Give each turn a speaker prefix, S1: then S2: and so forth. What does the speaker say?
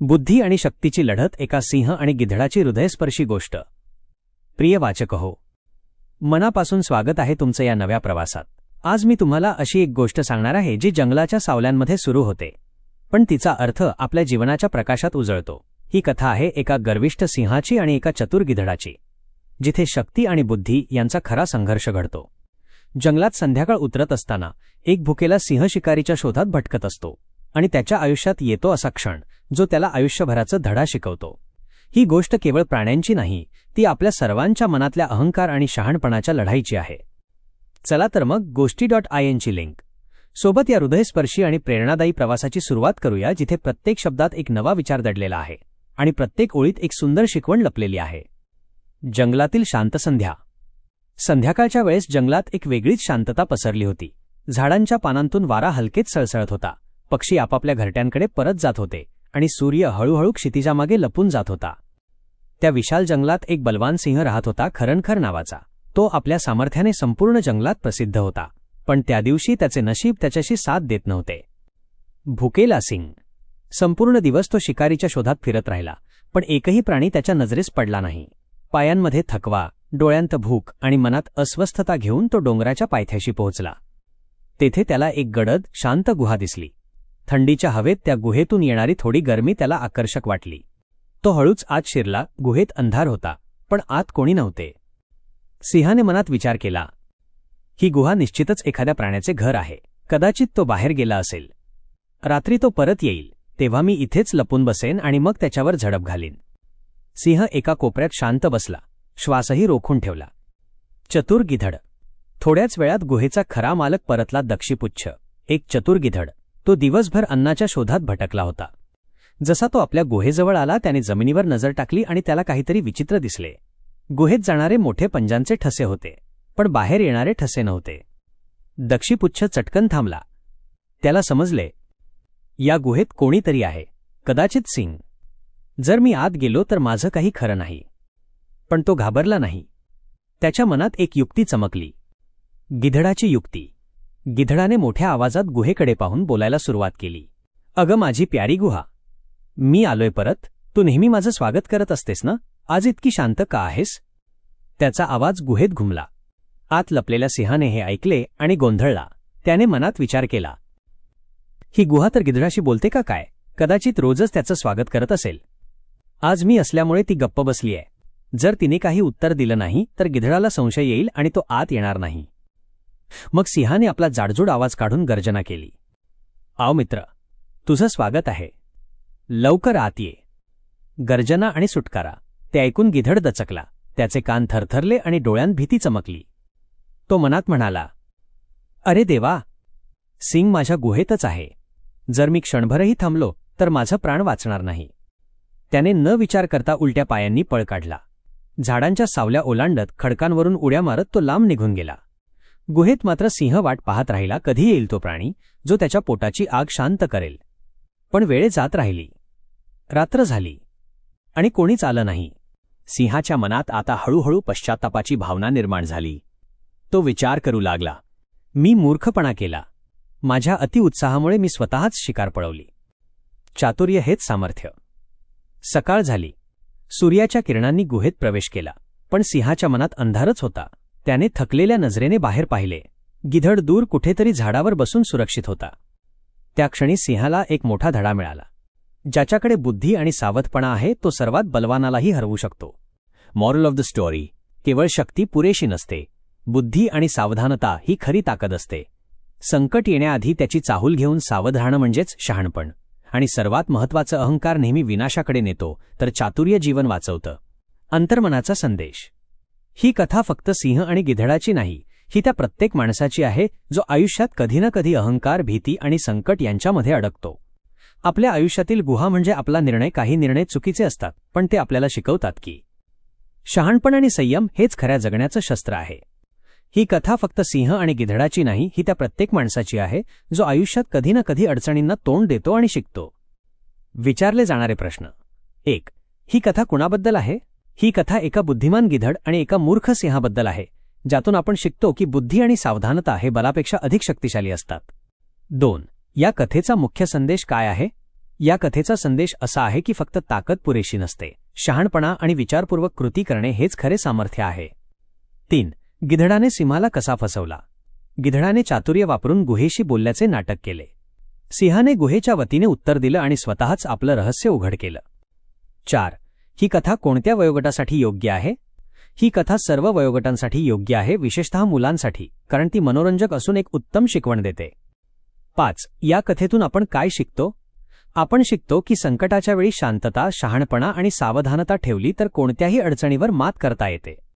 S1: बुद्धी आणि शक्तीची लढत एका सिंह आणि गिधडाची हृदयस्पर्शी गोष्ट. प्रिय वाचक हो मनापासून स्वागत आहे तुमचं या नव्या प्रवासात. आज मी तुम्हाला अशी एक गोष्ट सांगणार आहे जी जंगलाच्या सावल्यांमध्ये सुरू होते. पण तिचा अर्थ आपल्या जीवनाच्या प्रकाशात उजळतो. ही कथा आहे एका गर्विष्ठ सिंहाची आणि एका चतुर गिधडाची जिथे शक्ती आणि बुद्धी यांचा खरा संघर्ष घडतो. जंगलात संध्याकाळ उतरत असताना एक भुकेला सिंह शिकारीच्या शोधात भटकत असतो. आणि त्याच्या आयुष्यात येतो असा क्षण जो त्याला आयुष्यभराचं धडा शिकवतो. ही गोष्ट केवळ प्राण्यांची नाही ती आपल्या सर्वांच्या मनातल्या अहंकार आणि शहाणपणाच्या लढाईची आहे. चला तर मग गोष्टी डॉट आय एनची लिंक. सोबत या हृदयस्पर्शी आणि प्रेरणादायी प्रवासाची सुरुवात करूया जिथे प्रत्येक शब्दात एक नवा विचार दडलेला आहे आणि प्रत्येक ओळीत एक सुंदर शिकवण लपलेली आहे. जंगलातील शांत संध्या संध्याकाळच्या वेळेस जंगलात एक वेगळीच शांतता पसरली होती. झाडांच्या पानांतून वारा हलकेच सळसळत होता. पक्षी आपापल्या घरट्यांकडे परत जात होते आणि सूर्य हळूहळू क्षितिजामागे लपून जात होता. त्या विशाल जंगलात एक बलवान सिंह राहत होता खरणखर नावाचा. तो आपल्या सामर्थ्याने संपूर्ण जंगलात प्रसिद्ध होता पण त्या दिवशी त्याचे नशीब त्याच्याशी साथ देत नव्हते. भुकेला सिंग. संपूर्ण दिवस तो शिकारीच्या शोधात फिरत राहिला पण एकही प्राणी त्याच्या नजरेस पडला नाही. पायांमध्ये थकवा डोळ्यांत भूक आणि मनात अस्वस्थता घेऊन तो डोंगराच्या पायथ्याशी पोहोचला. तेथे त्याला एक गडद शांत गुहा दिसली. थंडीच्या हवेत त्या गुहेतून येणारी थोडी गरमी त्याला आकर्षक वाटली. तो हळूच आत शिरला गुहेत अंधार होता पण आत कोणी नव्हते. सिंहाने मनात विचार केला ही गुहा निश्चितच एखाद्या प्राण्याचे घर आहे. कदाचित तो बाहेर गेला असेल. रात्री तो परत येईल तेव्हा मी इथेच लपून बसेन आणि मग त्याच्यावर झडप घालीन. सिंह एका कोपऱ्यात शांत बसला श्वासही रोखून ठेवला. चतुर गिधड थोड्याच वेळात गुहेचा खरा मालक परतला दक्षिपुच्छ. एक चतुर गिधड तो दिवसभर अन्नाच्या शोधात भटकला होता. जसा तो आपल्या गुहेजवळ आला त्याने जमिनीवर नजर टाकली आणि त्याला काहीतरी विचित्र दिसले. गुहेत जाणारे मोठे पंजांचे ठसे होते पण बाहेर येणारे ठसे नव्हते. दक्षिपुच्छ चटकन थांबला. त्याला समजले या गुहेत कोणीतरी आहे. कदाचित सिंग. जर मी आत गेलो तर माझं काही खरं नाही. पण तो घाबरला नाही. त्याच्या मनात एक युक्ती चमकली. गिधडाची युक्ती. गिधडाने मोठ्या आवाजात गुहेकडे पाहून बोलायला सुरुवात केली. अगं माझी प्यारी गुहा मी आलोय परत. तू नेहमी माझं स्वागत करत असतेस ना? आज इतकी शांत का आहेस? त्याचा आवाज गुहेत घुमला. आत लपलेल्या सिंहाने हे ऐकले आणि गोंधळला. त्याने मनात विचार केला. ही गुहा तर गिधडाशी बोलते का काय? कदाचित रोजच त्याचं स्वागत करत असेल. आज मी असल्यामुळे ती गप्प बसलीय. जर तिने काही उत्तर दिलं नाही तर गिधडाला संशय येईल आणि तो आत येणार नाही. मग सिंहाने आपला जाडजूड आवाज काढून गर्जना केली. आव मित्र तुझं स्वागत आहे. लवकर आत ये. गर्जना आणि सुटकारा. ते ऐकून गिधड दचकला. त्याचे कान थरथरले आणि डोळ्यांत भीती चमकली. तो मनात म्हणाला अरे देवा सिंग माझ्या गुहेतच आहे. जर मी क्षणभरही थांबलो तर माझं प्राण वाचणार नाही. त्याने न विचार करता उलट्या पायांनी पळ काढला. झाडांच्या सावल्या ओलांडत खडकांवरून उड्या मारत तो लांब निघून गेला. गुहेत मात्र सिंह वाट पाहत राहिला कधी येईल तो प्राणी जो त्याच्या पोटाची आग शांत करेल. पण वेळे जात राहिली. रात्र झाली. आणि कोणीच आलं नाही. सिंहाच्या मनात आता हळूहळू पश्चात्तापाची भावना निर्माण झाली. तो विचार करू लागला. मी मूर्खपणा केला. माझ्या अतिउत्साहामुळे मी स्वतःच शिकार पळवली चातुर्य हेच सामर्थ्य. सकाळ झाली. सूर्याच्या किरणांनी गुहेत प्रवेश केला पण सिंहाच्या मनात अंधारच होता. त्याने थकलेल्या नजरेने बाहेर पाहिले. गिधड दूर कुठेतरी झाडावर बसून सुरक्षित होता. त्या क्षणी सिंहाला एक मोठा धडा मिळाला. ज्याच्याकडे बुद्धी आणि सावधपणा आहे तो सर्वात बलवानालाही हरवू शकतो. मॉरल ऑफ द स्टोरी केवळ शक्ती पुरेशी नसते. बुद्धी आणि सावधानता ही खरी ताकद असते. संकट येण्याआधी त्याची चाहूल घेऊन सावध राहणं म्हणजेच शहाणपण. आणि सर्वात महत्वाचं अहंकार नेहमी विनाशाकडे नेतो तर चातुर्य जीवन वाचवतं. अंतर्मनाचा संदेश. ही कथा फक्त सिंह आणि गिधडाची नाही ही त्या प्रत्येक माणसाची आहे जो आयुष्यात कधी ना कधी अहंकार भीती आणि संकट यांच्यामध्ये अडकतो. आपल्या आयुष्यातील गुहा म्हणजे आपला निर्णय काही निर्णय चुकीचे असतात पण ते आपल्याला शिकवतात की शहाणपण आणि संयम हेच खऱ्या जगण्याचं शस्त्र आहे. ही कथा फक्त सिंह आणि गिधडाची नाही ही त्या प्रत्येक माणसाची आहे जो आयुष्यात कधी ना कधी अडचणींना तोंड देतो आणि शिकतो. विचारले जाणारे प्रश्न. एक ही कथा कुणाबद्दल आहे? ही कथा एका बुद्धिमान गिधड आणि एका मूर्ख सिंहाबद्दल आहे ज्यातून आपण शिकतो की बुद्धी आणि सावधानता हे बलापेक्षा अधिक शक्तिशाली असतात. दोन या कथेचा मुख्य संदेश काय आहे? या कथेचा संदेश असा आहे की फक्त ताकद पुरेशी नसते. शहाणपणा आणि विचारपूर्वक कृती करणे हेच खरे सामर्थ्य आहे. तीन गिधडाने सिंहाला कसा फसवला? गिधडाने चातुर्य वापरून गुहेशी बोलल्याचे नाटक केले. सिंहाने गुहेच्या वतीने उत्तर दिलं आणि स्वतःच आपलं रहस्य उघड केलं. चार ही कथा कोणत्या वयोगटासाठी योग्य आहे? ही कथा सर्व वयोगटांसाठी योग्य आहे विशेषतः मुलांसाठी कारण ती मनोरंजक असून एक उत्तम शिकवण देते. पाच. या कथेतून आपण काय शिकतो? आपण शिकतो की संकटाच्या वेळी शांतता शहाणपणा आणि सावधानता ठेवली तर कोणत्याही अडचणीवर मात करता येते.